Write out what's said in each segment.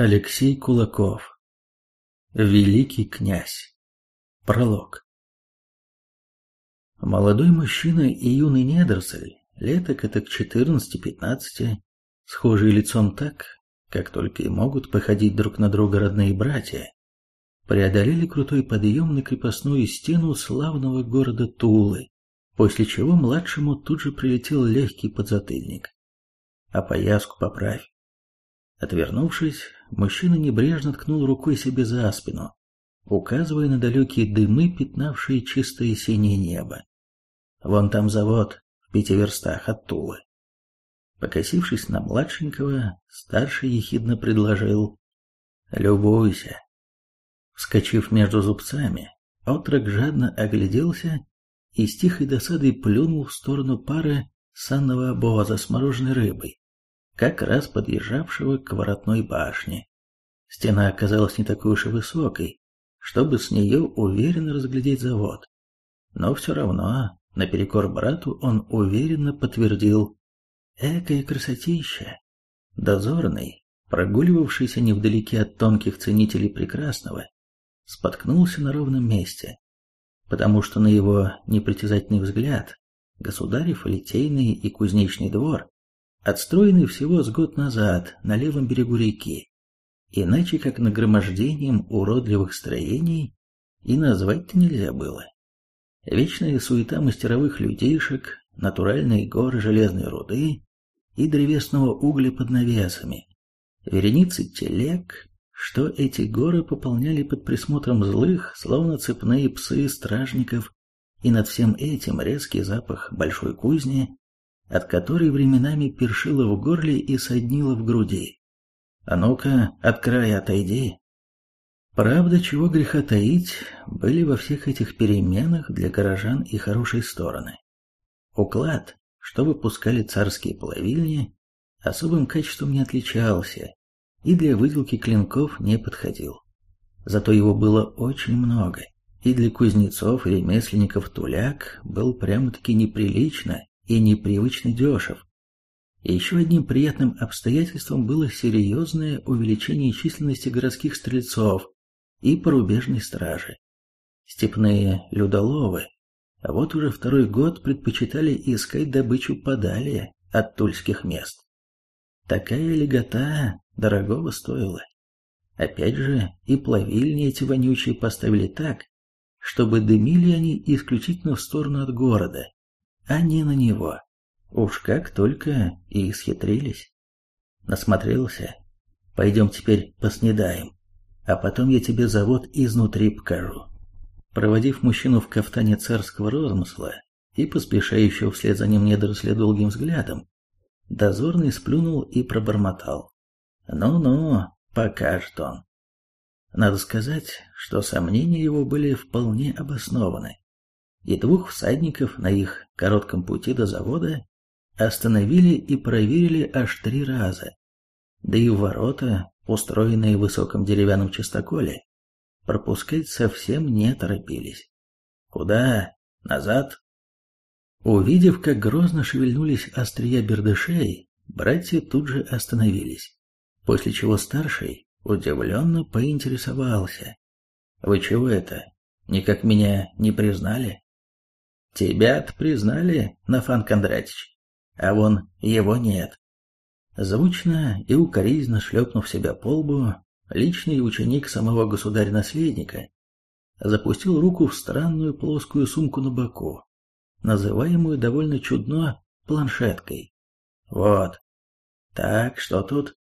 Алексей Кулаков. Великий князь. Пролог. Молодой мужчина и юный недоросль, леток это к 14-15, схожие лицом так, как только и могут походить друг на друга родные братья, преодолели крутой подъем на крепостную стену славного города Тулы, после чего младшему тут же прилетел легкий подзатыльник. А пояску поправь. Отвернувшись, мужчина небрежно ткнул рукой себе за спину, указывая на далекие дымы, пятнавшие чистое синее небо. Вон там завод, в пяти верстах от Тулы. Покосившись на младшенького, старший ехидно предложил «Любуйся». Вскочив между зубцами, отрок жадно огляделся и с тихой досадой плюнул в сторону пары санного обоза с мороженой рыбой, как раз подъезжавшего к воротной башне. Стена оказалась не такой уж и высокой, чтобы с нее уверенно разглядеть завод. Но все равно, наперекор брату, он уверенно подтвердил «Экая красотища!» Дозорный, прогуливавшийся невдалеке от тонких ценителей прекрасного, споткнулся на ровном месте, потому что на его непритязательный взгляд государев литейный и кузнечный двор отстроенный всего с год назад на левом берегу реки, иначе как нагромождением уродливых строений и назвать-то нельзя было. Вечная суета мастеровых людейшек, натуральные горы железной руды и древесного угля под навесами, вереницы телег, что эти горы пополняли под присмотром злых, словно цепные псы стражников, и над всем этим резкий запах большой кузни от которой временами першило в горле и соднило в груди. «А ну-ка, от края отойди!» Правда, чего греха таить, были во всех этих переменах для горожан и хорошие стороны. Уклад, что выпускали царские плавильни, особым качеством не отличался и для выделки клинков не подходил. Зато его было очень много, и для кузнецов и ремесленников туляк был прямо-таки неприлично и непривычно дешев. Еще одним приятным обстоятельством было серьезное увеличение численности городских стрельцов и порубежной стражи. Степные людоловы, вот уже второй год предпочитали искать добычу подалее от тульских мест. Такая легота дорогого стоила. Опять же, и плавильни эти вонючие поставили так, чтобы дымили они исключительно в сторону от города, а не на него. Уж как только и исхитрились. Насмотрелся. Пойдем теперь поснедаем, а потом я тебе завод изнутри покажу. Проводив мужчину в кафтане царского розмысла и поспешающего вслед за ним недоросля долгим взглядом, дозорный сплюнул и пробормотал. «Ну-ну, покажет он». Надо сказать, что сомнения его были вполне обоснованы и двух всадников на их коротком пути до завода остановили и проверили аж три раза. Да и ворота, устроенные в высоком деревянном частоколе, пропускать совсем не торопились. Куда? Назад? Увидев, как грозно шевельнулись острия бердышей, братья тут же остановились, после чего старший удивленно поинтересовался. «Вы чего это? Никак меня не признали?» Тебя-то признали, Нафан Кондратич, а вон его нет. Звучно и укоризненно шлепнув себя по лбу, личный ученик самого государя-наследника запустил руку в странную плоскую сумку на боку, называемую довольно чудно планшеткой. Вот. Так, что тут?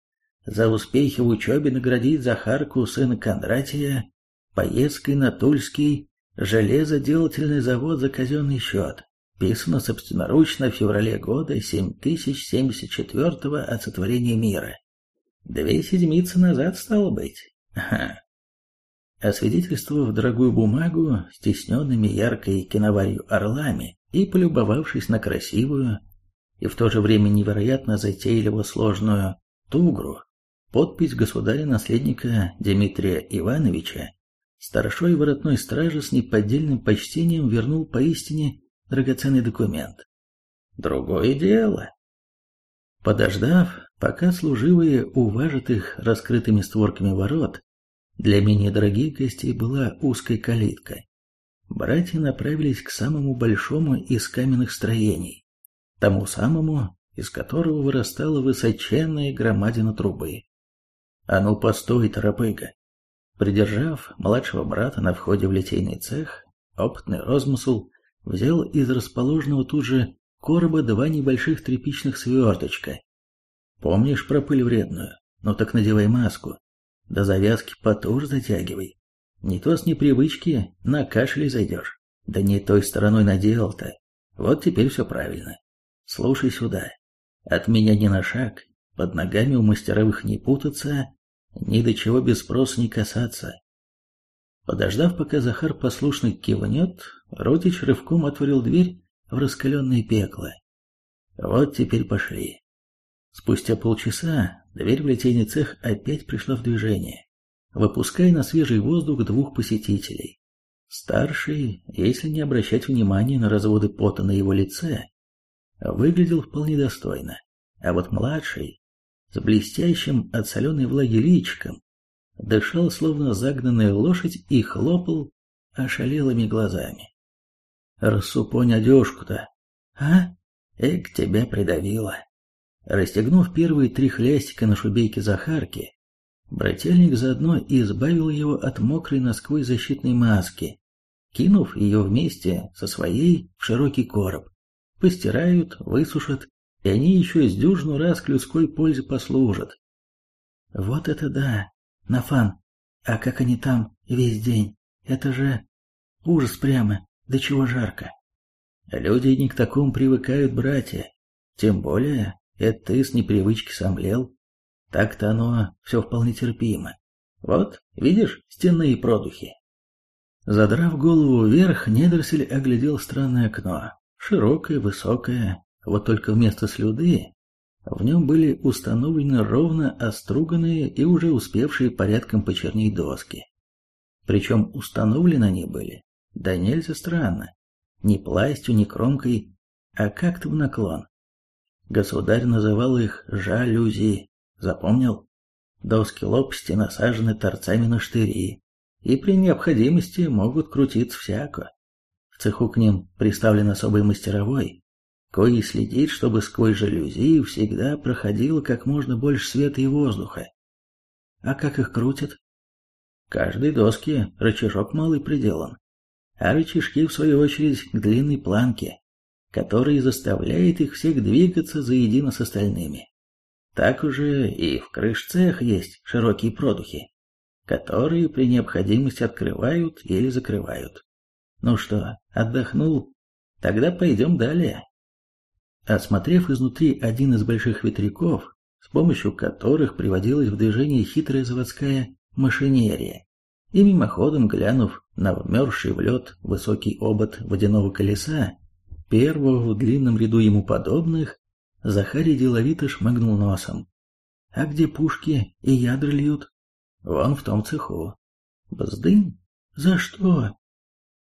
За успехи в учебе наградить Захарку, сына Кондратия, поездкой на Тульский Железоделательный завод за казенный счет. Писано собственноручно в феврале года 7074 от сотворения мира. Две седмицы назад, стало быть. Ага. Освидетельствовав дорогую бумагу, стесненными яркой киноварью орлами и полюбовавшись на красивую и в то же время невероятно затейливо сложную тугру, подпись государя-наследника Дмитрия Ивановича Старшой воротной стражи с неподдельным почтением вернул поистине драгоценный документ. Другое дело. Подождав, пока служивые уважат их раскрытыми створками ворот, для менее дорогих гостей была узкая калитка. Братья направились к самому большому из каменных строений, тому самому, из которого вырастала высоченная громадина трубы. «А ну, постой, торопыга!» Придержав младшего брата на входе в литейный цех, опытный розмысл взял из расположенного тут же короба два небольших тряпичных сверточка. Помнишь про пыль вредную? Ну так надевай маску. До завязки потуже затягивай. Не то с непривычки на кашель зайдешь. Да не той стороной наделал-то. Вот теперь все правильно. Слушай сюда. От меня ни на шаг, под ногами у мастеровых не путаться, ни до чего без спроса не касаться. Подождав, пока Захар послушно кивнет, Родич рывком отворил дверь в раскаленное пекло. Вот теперь пошли. Спустя полчаса дверь в литейный цех опять пришла в движение, выпуская на свежий воздух двух посетителей. Старший, если не обращать внимания на разводы пота на его лице, выглядел вполне достойно, а вот младший, с блестящим от соленой влаги личиком, дышал словно загнанная лошадь и хлопал ошалелыми глазами. «Рассупонь одежку-то, а? Эк, тебя придавило!» Расстегнув первые три хлястика на шубейке Захарки, брательник заодно избавил его от мокрой насквозь защитной маски, кинув ее вместе со своей в широкий короб. Постирают, высушат, и они еще с дюжину раз к людской пользе послужат. Вот это да, Нафан, а как они там весь день? Это же ужас прямо, до чего жарко. Люди не к такому привыкают, братья. Тем более, это ты с непривычки сомлел. Так-то оно все вполне терпимо. Вот, видишь, стенные продухи. Задрав голову вверх, Недерсель оглядел странное окно. Широкое, высокое, вот только вместо слюды в нем были установлены ровно оструганные и уже успевшие порядком почернить доски. Причем установлены они были, да нельзя странно, не пластью, не кромкой, а как-то в наклон. Государь называл их жалюзи, запомнил? Доски лопасти насажены торцами на штыри, и при необходимости могут крутиться всяко. В цеху к ним приставлен особый мастеровой, кой следит, чтобы сквозь жалюзи всегда проходило как можно больше света и воздуха. А как их крутят? Каждой доске рычажок малый приделан, а рычажки, в свою очередь, к длинной планке, который заставляет их всех двигаться заедино с остальными. Так уже и в крышцах есть широкие продухи, которые при необходимости открывают или закрывают. Ну что, отдохнул? Тогда пойдем далее. Осмотрев изнутри один из больших ветряков, с помощью которых приводилась в движение хитрая заводская машинерия, и мимоходом глянув на вмерзший в лед высокий обод водяного колеса, первого в длинном ряду ему подобных, Захарий деловито шмыгнул носом. «А где пушки и ядра льют?» «Вон в том цеху». «Бздынь? За что?»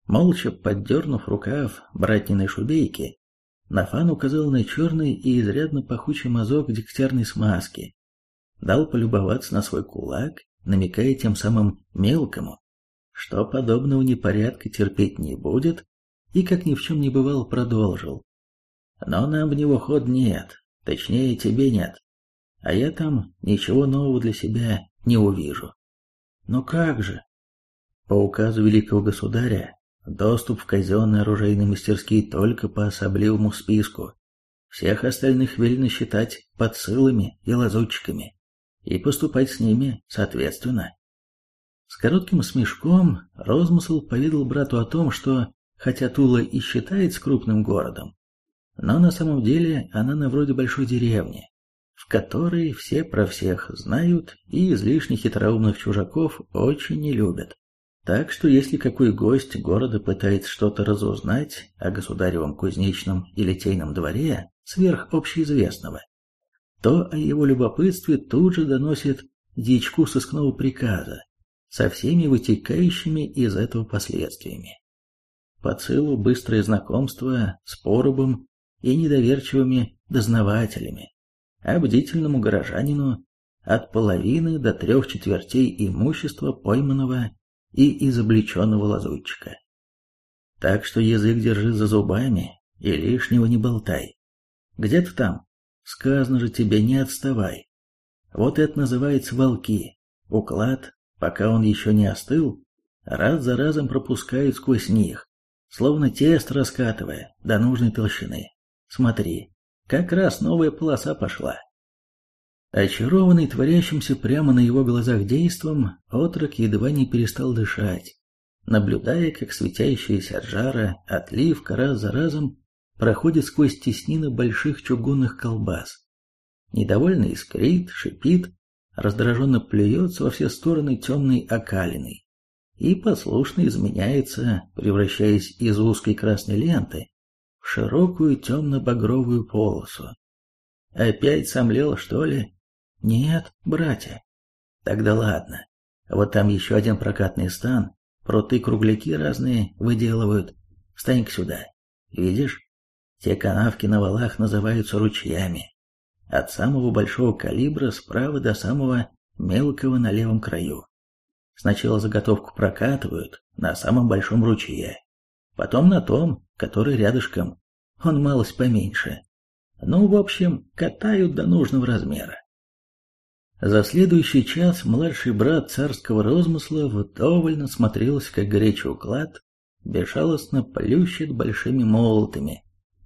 Молча поддернув рукав братниной шубейки, Нафан указал на черный и изрядно пахучий мазок дегтярной смазки, дал полюбоваться на свой кулак, намекая тем самым мелкому, что подобного непорядка терпеть не будет, и, как ни в чем не бывало, продолжил. Но нам в него ход нет, точнее тебе нет, а я там ничего нового для себя не увижу. Но как же? По указу великого государя, доступ в казенные оружейные мастерские только по особливому списку. Всех остальных велено считать подсылами и лазутчиками и поступать с ними соответственно. С коротким смешком Розмысл поведал брату о том, что, хотя Тула и считается крупным городом, но на самом деле она на вроде большой деревни, в которой все про всех знают и излишне хитроумных чужаков очень не любят. Так что если какой гость города пытается что-то разузнать о государевом кузнечном и литейном дворе сверх общеизвестного, то о его любопытстве тут же доносит дичку сыскного приказа со всеми вытекающими из этого последствиями. По целу быстрое знакомство с порубом и недоверчивыми дознавателями, а бдительному горожанину от половины до трех четвертей имущества пойманного и изобличенного лазутчика. Так что язык держи за зубами и лишнего не болтай. Где ты там? Сказано же тебе, не отставай. Вот это называется волки. Уклад, пока он еще не остыл, раз за разом пропускают сквозь них, словно тест раскатывая до нужной толщины. Смотри, как раз новая полоса пошла. Очарованный творящимся прямо на его глазах действом, отрок едва не перестал дышать, наблюдая, как светящаяся от жара отливка раз за разом проходит сквозь теснины больших чугунных колбас. Недовольно искрит, шипит, раздраженно плюется во все стороны темной окалиной и послушно изменяется, превращаясь из узкой красной ленты в широкую темно-багровую полосу. Опять сомлел, что ли? Нет, братья. Тогда ладно. Вот там еще один прокатный стан, пруты-кругляки разные выделывают. Встань-ка сюда. Видишь? Те канавки на валах называются ручьями. От самого большого калибра справа до самого мелкого на левом краю. Сначала заготовку прокатывают на самом большом ручье, потом на том, который рядышком, он малость поменьше. Ну, в общем, катают до нужного размера. За следующий час младший брат царского розмысла вдоволь насмотрелся, как горячий уклад безжалостно плющит большими молотами,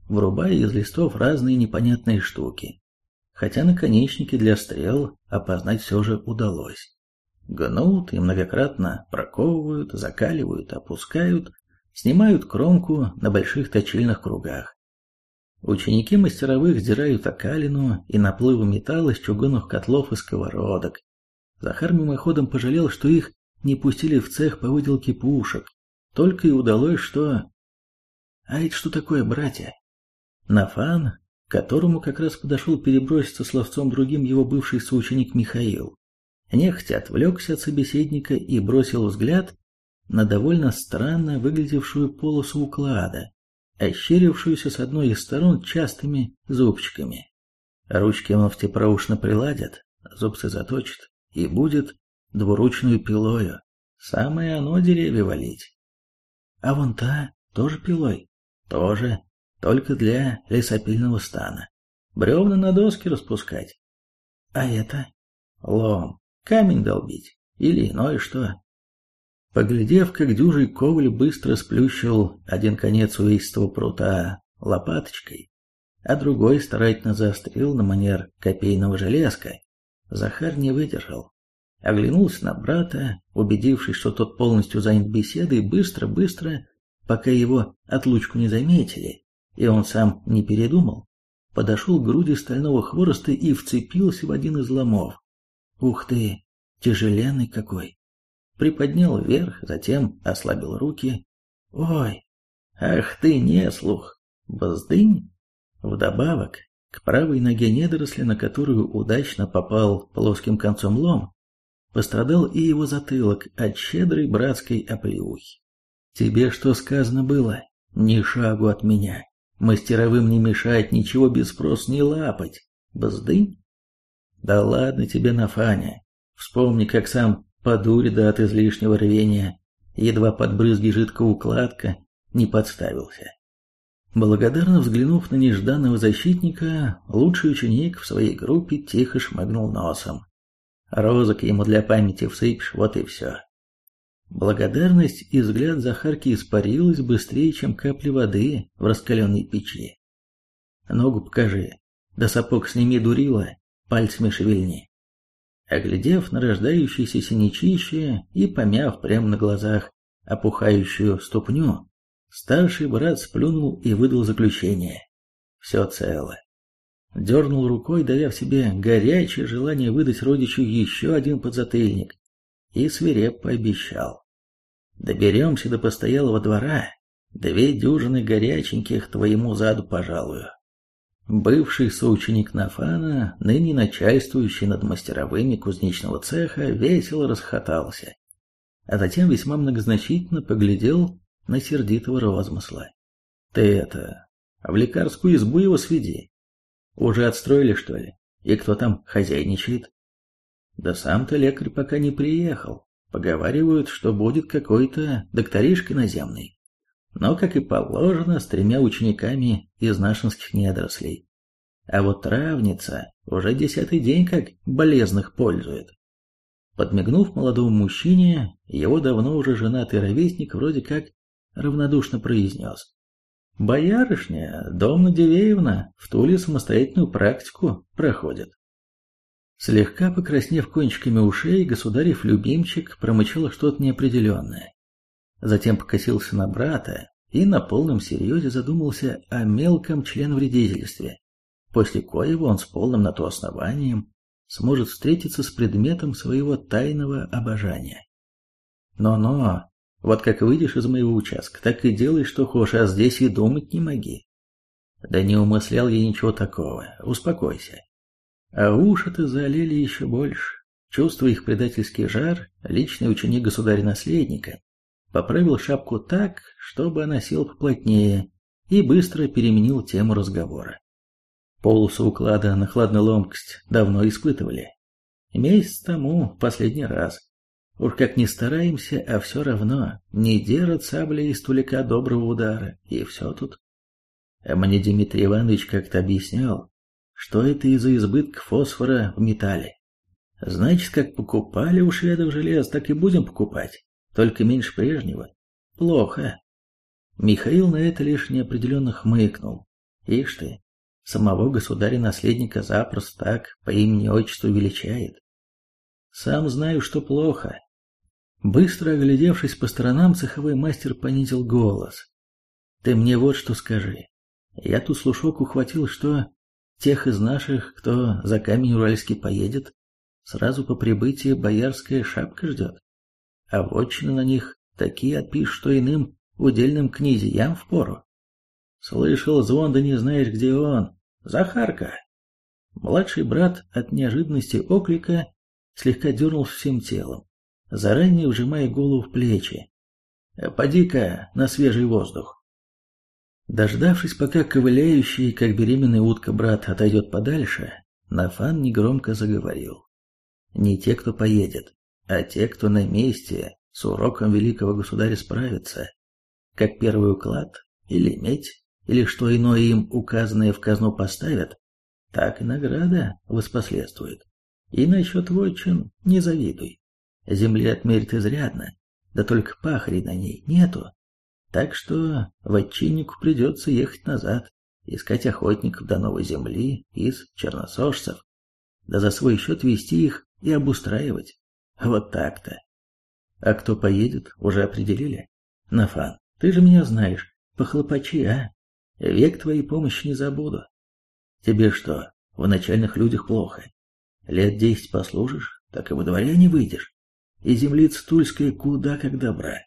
врубая из листов разные непонятные штуки. Хотя наконечники для стрел опознать все же удалось. Гнут и многократно проковывают, закаливают, опускают, снимают кромку на больших точильных кругах. Ученики мастеровых сдирают окалину и наплыву металла из чугунных котлов и сковородок. Захар мимоходом пожалел, что их не пустили в цех по выделке пушек. Только и удалось, что... А это что такое, братья? Нафан, которому как раз подошел переброситься словцом другим его бывший соученик Михаил, нехотя отвлекся от собеседника и бросил взгляд на довольно странно выглядевшую полосу уклада, ощерившуюся с одной из сторон частыми зубчиками. Ручки он в тепроушно приладят, зубцы заточит, и будет двуручную пилою. Самое оно деревья валить. А вон та тоже пилой. Тоже, только для лесопильного стана. Бревна на доски распускать. А это? Лом, камень долбить. Или иное что. Поглядев, как дюжий коваль быстро сплющил один конец увесистого прута лопаточкой, а другой старательно заострил на манер копейного железка, Захар не выдержал. Оглянулся на брата, убедившись, что тот полностью занят беседой, быстро-быстро, пока его отлучку не заметили, и он сам не передумал, подошел к груди стального хвороста и вцепился в один из ломов. Ух ты, тяжеленный какой! Приподнял вверх, затем ослабил руки. Ой, ах ты не слух, бздынь! Вдобавок, к правой ноге недоросли, на которую удачно попал плоским концом лом, пострадал и его затылок от щедрой братской оплеухи. «Тебе что сказано было? Ни шагу от меня. Мастеровым не мешать, ничего без спроса не лапать. Бздынь? Да ладно тебе, Нафаня. Вспомни, как сам Подури да от излишнего рвения, едва под брызги жидкого укладка, не подставился. Благодарно взглянув на нежданного защитника, лучший ученик в своей группе тихо шмыгнул носом. Розок ему для памяти всыпешь, вот и все. Благодарность и взгляд Захарки испарилась быстрее, чем капли воды в раскаленной печи. Ногу покажи, да сапог сними дурила, пальцами шевельни. Оглядев на рождающееся синячище и помяв прямо на глазах опухающую ступню, старший брат сплюнул и выдал заключение. Все цело. Дернул рукой, давя в себе горячее желание выдать родичу еще один подзатыльник, и свиреп пообещал. Доберемся до постоялого двора, две дюжины горяченьких твоему заду пожалую. Бывший соученик Нафана, ныне начальствующий над мастеровыми кузнечного цеха, весело расхотался, а затем весьма многозначительно поглядел на сердитого розмысла. «Ты это, в лекарскую избу его сведи. Уже отстроили, что ли? И кто там хозяйничает? Да сам-то лекарь пока не приехал. Поговаривают, что будет какой-то докторишка наземный. Но, как и положено, с тремя учениками из нашинских недорослей. А вот травница уже десятый день как болезных пользует. Подмигнув молодому мужчине, его давно уже женатый ровесник вроде как равнодушно произнес. «Боярышня, Домна Дивеевна, в Туле самостоятельную практику проходит». Слегка покраснев кончиками ушей, государев любимчик промычал что-то неопределенное. Затем покосился на брата и на полном серьезе задумался о мелком членвредительстве, после коего он с полным на то основанием сможет встретиться с предметом своего тайного обожания. Но-но, вот как выйдешь из моего участка, так и делай, что хочешь, а здесь и думать не моги. Да не умыслял я ничего такого, успокойся. А уши-то залили еще больше. Чувствуя их предательский жар, личный ученик государя-наследника поправил шапку так, чтобы она села поплотнее, и быстро переменил тему разговора. Полосу уклада на хладноломкость давно испытывали. Месяц тому последний раз. Уж как не стараемся, а все равно не держат сабли из тулика доброго удара, и все тут. А мне Дмитрий Иванович как-то объяснял, что это из-за избытка фосфора в металле. Значит, как покупали у шведов желез, так и будем покупать, только меньше прежнего. Плохо. Михаил на это лишь неопределенно хмыкнул. Ишь ты, самого государя-наследника запросто так по имени-отчеству величает. Сам знаю, что плохо. Быстро оглядевшись по сторонам, цеховой мастер понизил голос. Ты мне вот что скажи. Я тут слушок ухватил, что Тех из наших, кто за камень уральский поедет, сразу по прибытии боярская шапка ждет. А вотчины на них такие отпишут, что иным удельным князьям впору. Слышал звон, да не знаешь, где он. Захарка. Младший брат от неожиданности оклика слегка дернулся всем телом, заранее вжимая голову в плечи. «Поди-ка на свежий воздух». Дождавшись, пока ковыляющий, как беременная утка брат, отойдет подальше, Нафан негромко заговорил. Не те, кто поедет, а те, кто на месте с уроком великого государя справится, как первый уклад, или медь, или что иное им указанное в казну поставят, так и награда воспоследствует. И насчет вотчин не завидуй. Земли отмерит изрядно, да только пахарей на ней нету. Так что вотчиннику придется ехать назад, искать охотников до новой земли из черносожцев, да за свой счет вести их и обустраивать. Вот так-то. А кто поедет, уже определили? Нафан, ты же меня знаешь, похлопачи, а? Век твоей помощи не забуду. Тебе что, в начальных людях плохо? Лет десять послужишь, так и во дворе не выйдешь. И землица Тульская куда как добра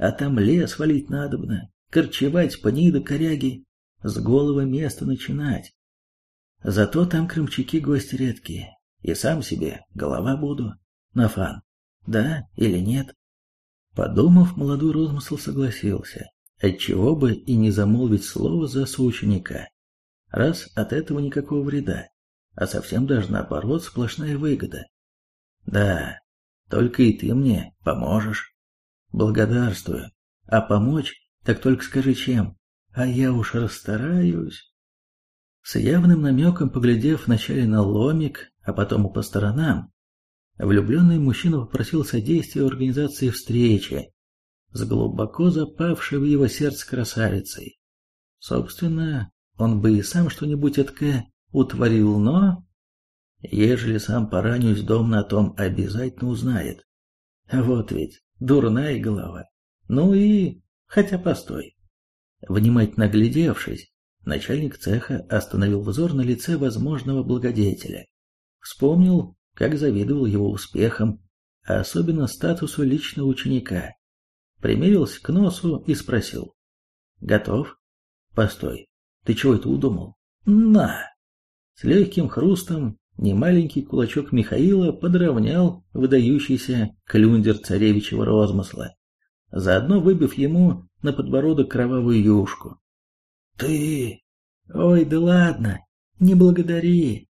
а там лес валить надобно, корчевать пни да коряги, с голого места начинать. Зато там крымчаки гости редкие, и сам себе голова буду, Нафан, да или нет? Подумав, молодой розмысл согласился, отчего бы и не замолвить слово за соученика, раз от этого никакого вреда, а совсем даже наоборот сплошная выгода. Да, только и ты мне поможешь. Благодарствую. А помочь, так только скажи чем. А я уж расстараюсь. С явным намеком, поглядев вначале на ломик, а потом и по сторонам, влюбленный мужчина попросил содействия в организации встречи с глубоко запавшей в его сердце красавицей. Собственно, он бы и сам что-нибудь эткое утворил, но... Ежели сам поранюсь, дом на том обязательно узнает. Вот ведь, дурная голова. Ну и... хотя постой. Внимательно глядевшись, начальник цеха остановил взор на лице возможного благодетеля. Вспомнил, как завидовал его успехам, а особенно статусу личного ученика. Примерился к носу и спросил. «Готов?» «Постой, ты чего это удумал?» «На!» С легким хрустом немаленький кулачок Михаила подровнял выдающийся клюндер царевичьего розмысла, заодно выбив ему на подбородок кровавую юшку. «Ты... Ой, да ладно, не благодари!»